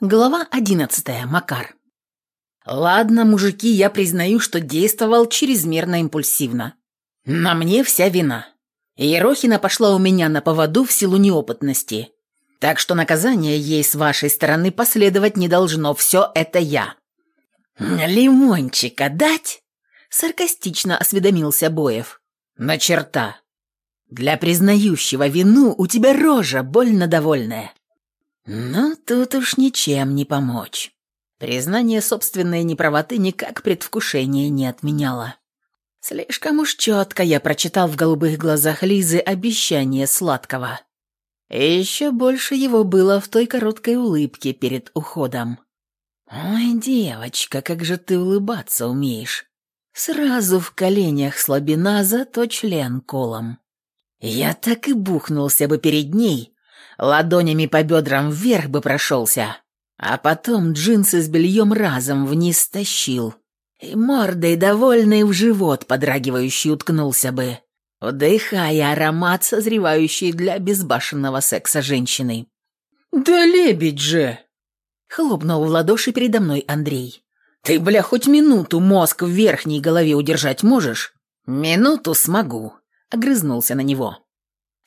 Глава одиннадцатая. Макар. Ладно, мужики, я признаю, что действовал чрезмерно импульсивно. На мне вся вина. Ерохина пошла у меня на поводу в силу неопытности. Так что наказание ей с вашей стороны последовать не должно. Все это я. «Лимончика дать?» – саркастично осведомился Боев. «На черта. Для признающего вину у тебя рожа больно довольная. Но тут уж ничем не помочь. Признание собственной неправоты никак предвкушение не отменяло. Слишком уж четко я прочитал в голубых глазах Лизы обещание сладкого. И еще больше его было в той короткой улыбке перед уходом. «Ой, девочка, как же ты улыбаться умеешь!» Сразу в коленях слабина, зато член колом. Я так и бухнулся бы перед ней, ладонями по бедрам вверх бы прошелся, а потом джинсы с бельем разом вниз тащил. И мордой довольный в живот подрагивающий уткнулся бы, вдыхая аромат, созревающий для безбашенного секса женщины. «Да лебедь же!» — хлопнул в ладоши передо мной Андрей. «Ты, бля, хоть минуту мозг в верхней голове удержать можешь?» «Минуту смогу», — огрызнулся на него.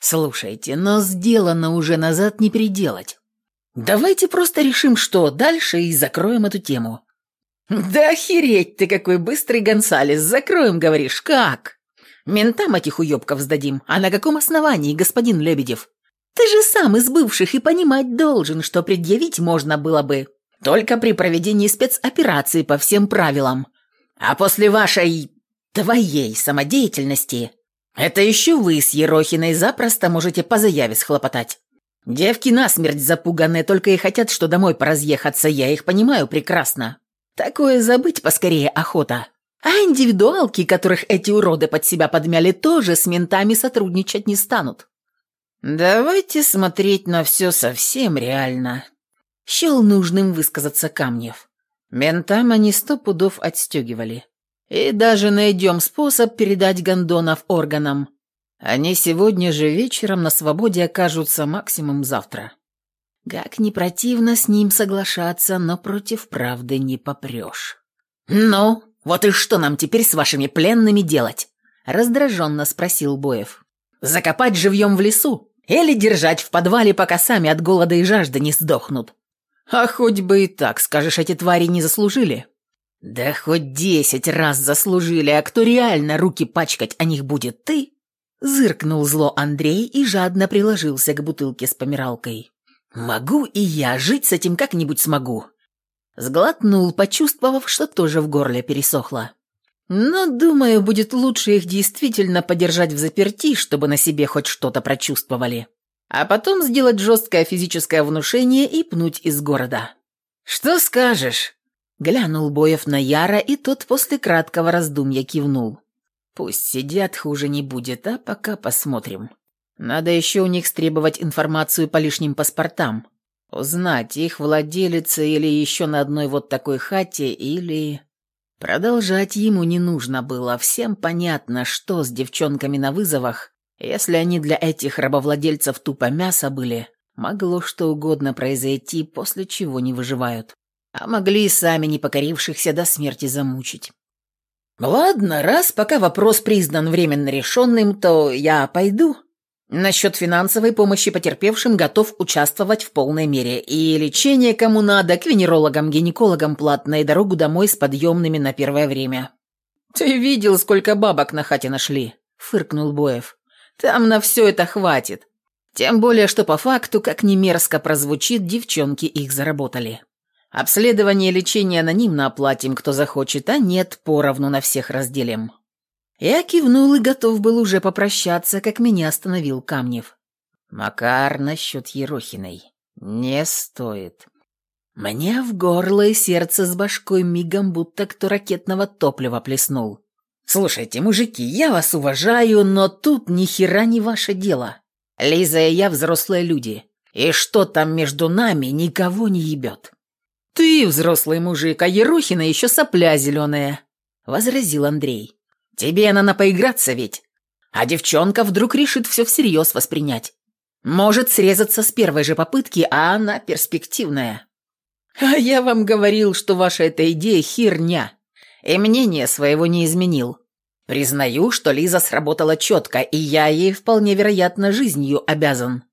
«Слушайте, но сделано уже назад не переделать. Давайте просто решим, что дальше, и закроем эту тему». «Да охереть ты какой быстрый, Гонсалес! Закроем, говоришь, как?» «Ментам этих уёбков сдадим. А на каком основании, господин Лебедев? Ты же сам из бывших и понимать должен, что предъявить можно было бы только при проведении спецоперации по всем правилам. А после вашей... твоей самодеятельности это еще вы с Ерохиной запросто можете по заяве схлопотать. Девки насмерть запуганные, только и хотят, что домой поразъехаться, я их понимаю прекрасно. Такое забыть поскорее охота. А индивидуалки, которых эти уроды под себя подмяли, тоже с ментами сотрудничать не станут. Давайте смотреть на все совсем реально. Счел нужным высказаться Камнев. Ментам они сто пудов отстегивали. И даже найдем способ передать гондонов органам. Они сегодня же вечером на свободе окажутся максимум завтра. Как не противно с ним соглашаться, но против правды не попрешь. «Ну, вот и что нам теперь с вашими пленными делать?» Раздраженно спросил Боев. «Закопать живьем в лесу? Или держать в подвале, пока сами от голода и жажды не сдохнут?» «А хоть бы и так, скажешь, эти твари не заслужили?» «Да хоть десять раз заслужили, а кто реально руки пачкать о них будет, ты?» Зыркнул зло Андрей и жадно приложился к бутылке с помиралкой. «Могу и я, жить с этим как-нибудь смогу». Сглотнул, почувствовав, что тоже в горле пересохло. «Но, думаю, будет лучше их действительно подержать в заперти, чтобы на себе хоть что-то прочувствовали. А потом сделать жесткое физическое внушение и пнуть из города». «Что скажешь?» Глянул Боев на Яра, и тот после краткого раздумья кивнул. «Пусть сидят, хуже не будет, а пока посмотрим. Надо еще у них стребовать информацию по лишним паспортам. Узнать, их владелица или еще на одной вот такой хате, или...» Продолжать ему не нужно было, всем понятно, что с девчонками на вызовах, если они для этих рабовладельцев тупо мясо были, могло что угодно произойти, после чего не выживают а могли и сами непокорившихся до смерти замучить. «Ладно, раз пока вопрос признан временно решенным, то я пойду. Насчет финансовой помощи потерпевшим готов участвовать в полной мере. И лечение кому надо, к венерологам-гинекологам платно, и дорогу домой с подъемными на первое время». «Ты видел, сколько бабок на хате нашли?» — фыркнул Боев. «Там на все это хватит. Тем более, что по факту, как ни мерзко прозвучит, девчонки их заработали». Обследование и лечение анонимно оплатим, кто захочет, а нет, поровну на всех разделим». Я кивнул и готов был уже попрощаться, как меня остановил Камнев. «Макар насчет Ерохиной. Не стоит. Мне в горло и сердце с башкой мигом будто кто ракетного топлива плеснул. Слушайте, мужики, я вас уважаю, но тут ни хера не ваше дело. Лиза и я взрослые люди, и что там между нами никого не ебет. «Ты взрослый мужик, а Ерохина еще сопля зеленая», — возразил Андрей. «Тебе она на поиграться ведь. А девчонка вдруг решит все всерьез воспринять. Может срезаться с первой же попытки, а она перспективная». А я вам говорил, что ваша эта идея херня. И мнение своего не изменил. Признаю, что Лиза сработала четко, и я ей вполне вероятно жизнью обязан.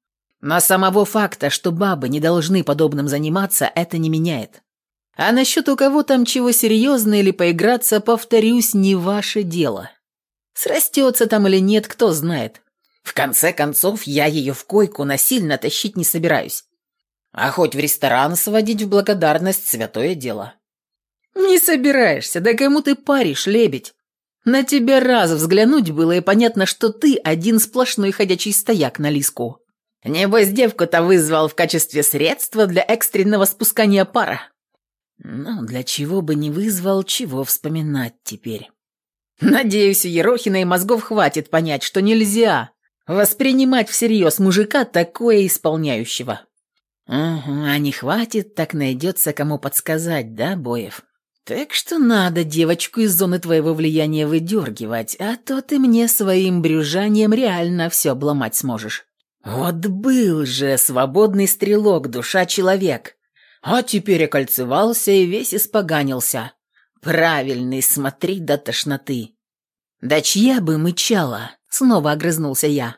Но самого факта, что бабы не должны подобным заниматься, это не меняет. А насчет у кого там чего серьезно или поиграться, повторюсь, не ваше дело. Срастется там или нет, кто знает. В конце концов, я ее в койку насильно тащить не собираюсь. А хоть в ресторан сводить в благодарность – святое дело. Не собираешься, да кому ты паришь, лебедь? На тебя раз взглянуть было, и понятно, что ты один сплошной ходячий стояк на лиску. Небось, девку-то вызвал в качестве средства для экстренного спускания пара. Ну, для чего бы не вызвал, чего вспоминать теперь. Надеюсь, у Ерохина и мозгов хватит понять, что нельзя воспринимать всерьез мужика такое исполняющего. Угу, а не хватит, так найдется кому подсказать, да, Боев? Так что надо девочку из зоны твоего влияния выдергивать, а то ты мне своим брюжанием реально все обломать сможешь. Вот был же свободный стрелок, душа-человек. А теперь окольцевался и весь испоганился. Правильный, смотри до тошноты. Да чья бы мычала? Снова огрызнулся я.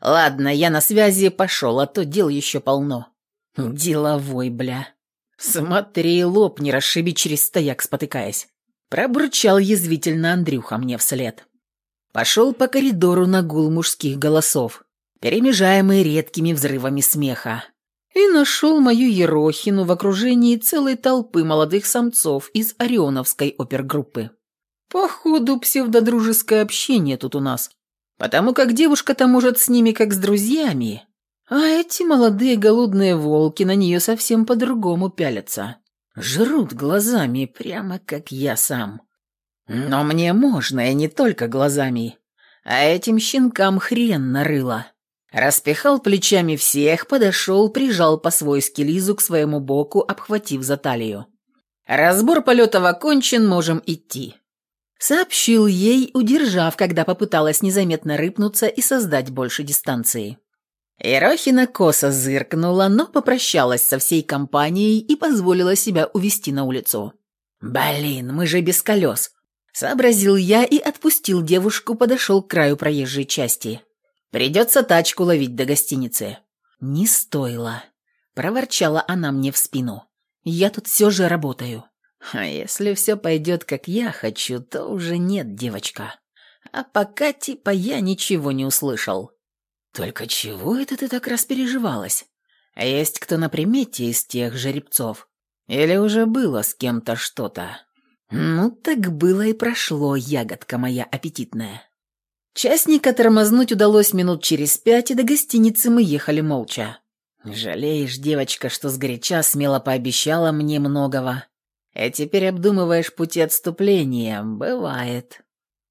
Ладно, я на связи пошел, а то дел еще полно. Деловой, бля. Смотри, лоб не расшиби через стояк, спотыкаясь. Пробурчал язвительно Андрюха мне вслед. Пошел по коридору на гул мужских голосов, перемежаемый редкими взрывами смеха и нашел мою Ерохину в окружении целой толпы молодых самцов из Орионовской опергруппы. Походу, псевдодружеское общение тут у нас, потому как девушка-то может с ними как с друзьями, а эти молодые голодные волки на нее совсем по-другому пялятся. Жрут глазами, прямо как я сам. Но мне можно, и не только глазами, а этим щенкам хрен нарыло. Распихал плечами всех, подошел, прижал по-свойски Лизу к своему боку, обхватив за талию. «Разбор полетов окончен, можем идти», — сообщил ей, удержав, когда попыталась незаметно рыпнуться и создать больше дистанции. Ерохина косо зыркнула, но попрощалась со всей компанией и позволила себя увести на улицу. «Блин, мы же без колес», — сообразил я и отпустил девушку, подошел к краю проезжей части. Придется тачку ловить до гостиницы». «Не стоило», — проворчала она мне в спину. «Я тут все же работаю». «А если все пойдет, как я хочу, то уже нет, девочка. А пока типа я ничего не услышал». «Только чего это ты так распереживалась? А есть кто на примете из тех жеребцов? Или уже было с кем-то что-то?» «Ну, так было и прошло, ягодка моя аппетитная». Частника тормознуть удалось минут через пять, и до гостиницы мы ехали молча. «Жалеешь, девочка, что сгоряча смело пообещала мне многого. И теперь обдумываешь пути отступления. Бывает».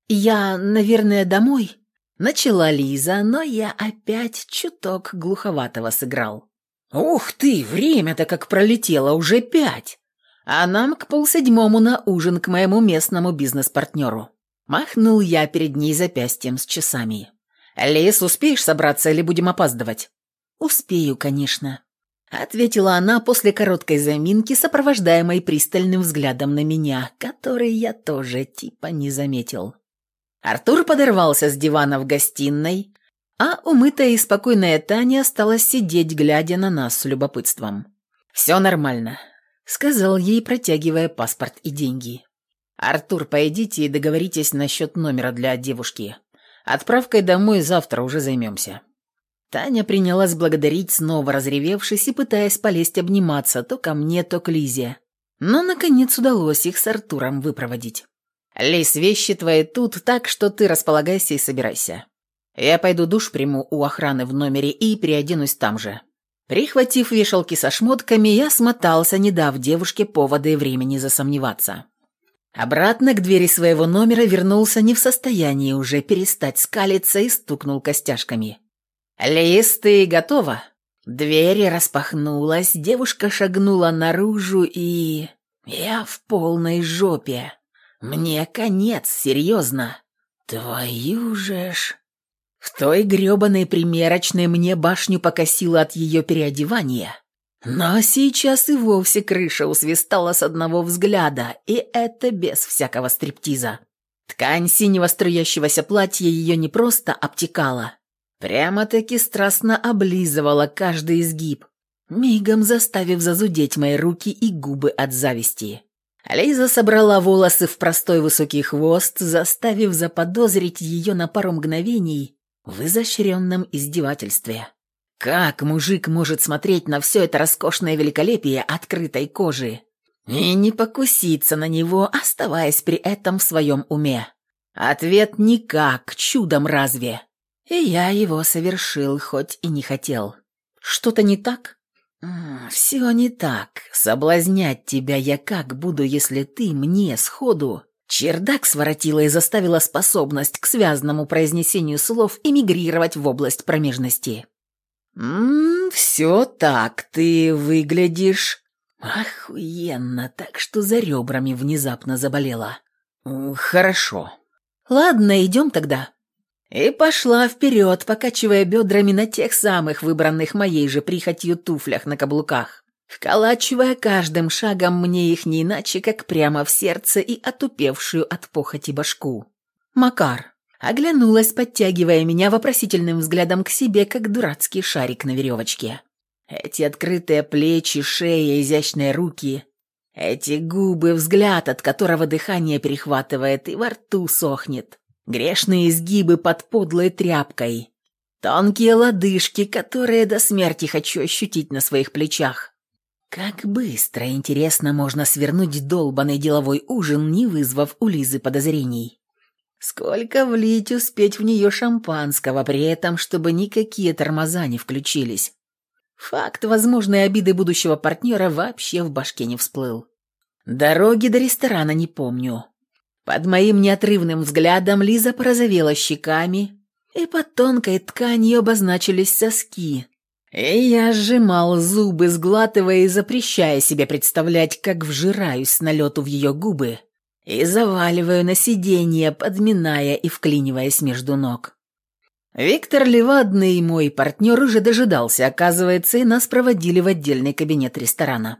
«Я, наверное, домой?» Начала Лиза, но я опять чуток глуховатого сыграл. «Ух ты, время-то как пролетело, уже пять!» А нам к полседьмому на ужин к моему местному бизнес-партнеру. Махнул я перед ней запястьем с часами. «Лис, успеешь собраться или будем опаздывать?» «Успею, конечно», — ответила она после короткой заминки, сопровождаемой пристальным взглядом на меня, который я тоже типа не заметил. Артур подорвался с дивана в гостиной, а умытая и спокойная Таня осталась сидеть, глядя на нас с любопытством. «Все нормально», — сказал ей, протягивая паспорт и деньги. «Артур, пойдите и договоритесь насчет номера для девушки. Отправкой домой завтра уже займемся». Таня принялась благодарить, снова разревевшись и пытаясь полезть обниматься то ко мне, то к Лизе. Но, наконец, удалось их с Артуром выпроводить. «Лис, вещи твои тут, так что ты располагайся и собирайся. Я пойду душ приму у охраны в номере и переоденусь там же». Прихватив вешалки со шмотками, я смотался, не дав девушке повода и времени засомневаться. Обратно к двери своего номера вернулся не в состоянии уже перестать скалиться и стукнул костяшками. «Лиз, ты готова?» Дверь распахнулась, девушка шагнула наружу и... Я в полной жопе. Мне конец, серьезно. Твою же ж... В той грёбаной примерочной мне башню покосило от ее переодевания. Но сейчас и вовсе крыша усвистала с одного взгляда, и это без всякого стриптиза. Ткань синего струящегося платья ее не просто обтекала, прямо-таки страстно облизывала каждый изгиб, мигом заставив зазудеть мои руки и губы от зависти. Лиза собрала волосы в простой высокий хвост, заставив заподозрить ее на пару мгновений в изощренном издевательстве. Как мужик может смотреть на все это роскошное великолепие открытой кожи и не покуситься на него, оставаясь при этом в своем уме? Ответ никак, чудом разве. И я его совершил, хоть и не хотел. Что-то не так? «Все не так. Соблазнять тебя я как буду, если ты мне сходу...» Чердак своротила и заставила способность к связанному произнесению слов эмигрировать в область промежности. «Ммм, все так, ты выглядишь...» «Охуенно, так что за ребрами внезапно заболела». «Хорошо». «Ладно, идем тогда». И пошла вперед, покачивая бедрами на тех самых выбранных моей же прихотью туфлях на каблуках, вколачивая каждым шагом мне их не иначе, как прямо в сердце и отупевшую от похоти башку. «Макар». Оглянулась, подтягивая меня вопросительным взглядом к себе, как дурацкий шарик на веревочке. Эти открытые плечи, шея, изящные руки. Эти губы, взгляд, от которого дыхание перехватывает и во рту сохнет. Грешные изгибы под подлой тряпкой. Тонкие лодыжки, которые до смерти хочу ощутить на своих плечах. Как быстро и интересно можно свернуть долбанный деловой ужин, не вызвав у Лизы подозрений. Сколько влить успеть в нее шампанского, при этом, чтобы никакие тормоза не включились. Факт возможной обиды будущего партнера вообще в башке не всплыл. Дороги до ресторана не помню. Под моим неотрывным взглядом Лиза порозовела щеками, и под тонкой тканью обозначились соски. И я сжимал зубы, сглатывая и запрещая себе представлять, как вжираюсь с налету в ее губы и заваливаю на сиденье, подминая и вклиниваясь между ног. Виктор Левадный, мой партнер, уже дожидался, оказывается, и нас проводили в отдельный кабинет ресторана.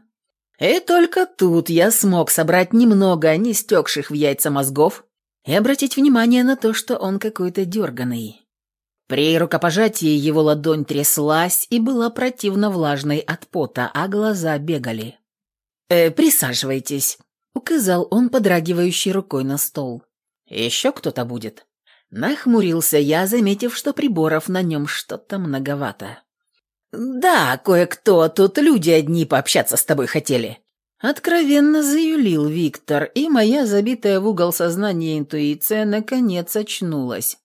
И только тут я смог собрать немного не стекших в яйца мозгов и обратить внимание на то, что он какой-то дерганый. При рукопожатии его ладонь тряслась и была противно влажной от пота, а глаза бегали. «Э, «Присаживайтесь», — указал он подрагивающей рукой на стол. «Еще кто-то будет?» Нахмурился я, заметив, что приборов на нем что-то многовато. «Да, кое-кто, тут люди одни пообщаться с тобой хотели». Откровенно заюлил Виктор, и моя забитая в угол сознания интуиция наконец очнулась.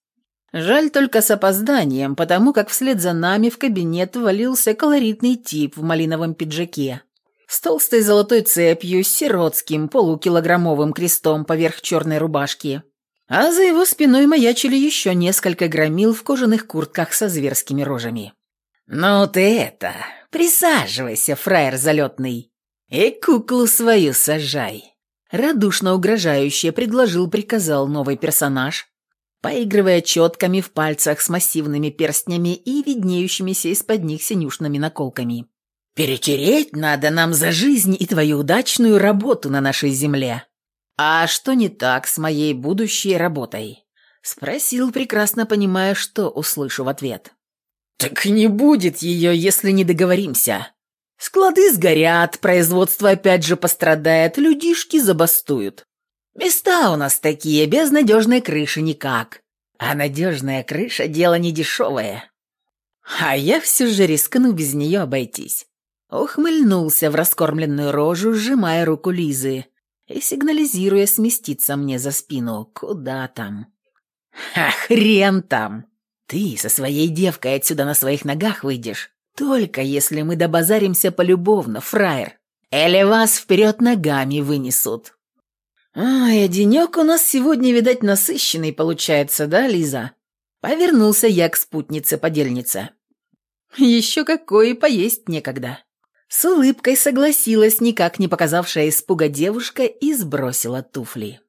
Жаль только с опозданием, потому как вслед за нами в кабинет валился колоритный тип в малиновом пиджаке. С толстой золотой цепью, с сиротским полукилограммовым крестом поверх черной рубашки. А за его спиной маячили еще несколько громил в кожаных куртках со зверскими рожами. «Ну ты это, присаживайся, фраер залетный, и куклу свою сажай!» Радушно угрожающе предложил, приказал новый персонаж, поигрывая четками в пальцах с массивными перстнями и виднеющимися из-под них синюшными наколками. «Перетереть надо нам за жизнь и твою удачную работу на нашей земле!» «А что не так с моей будущей работой?» Спросил, прекрасно понимая, что услышу в ответ. «Так не будет ее, если не договоримся. Склады сгорят, производство опять же пострадает, людишки забастуют. Места у нас такие, без надежной крыши никак. А надежная крыша – дело не дешевое. А я все же рискну без нее обойтись». Ухмыльнулся в раскормленную рожу, сжимая руку Лизы и сигнализируя сместиться мне за спину. Куда там? «А хрен там!» Ты со своей девкой отсюда на своих ногах выйдешь, только если мы добазаримся полюбовно, фраер. Или вас вперед ногами вынесут. Ай, а денек у нас сегодня, видать, насыщенный получается, да, Лиза? Повернулся я к спутнице-подельнице. Еще какой поесть некогда. С улыбкой согласилась никак не показавшая испуга девушка и сбросила туфли.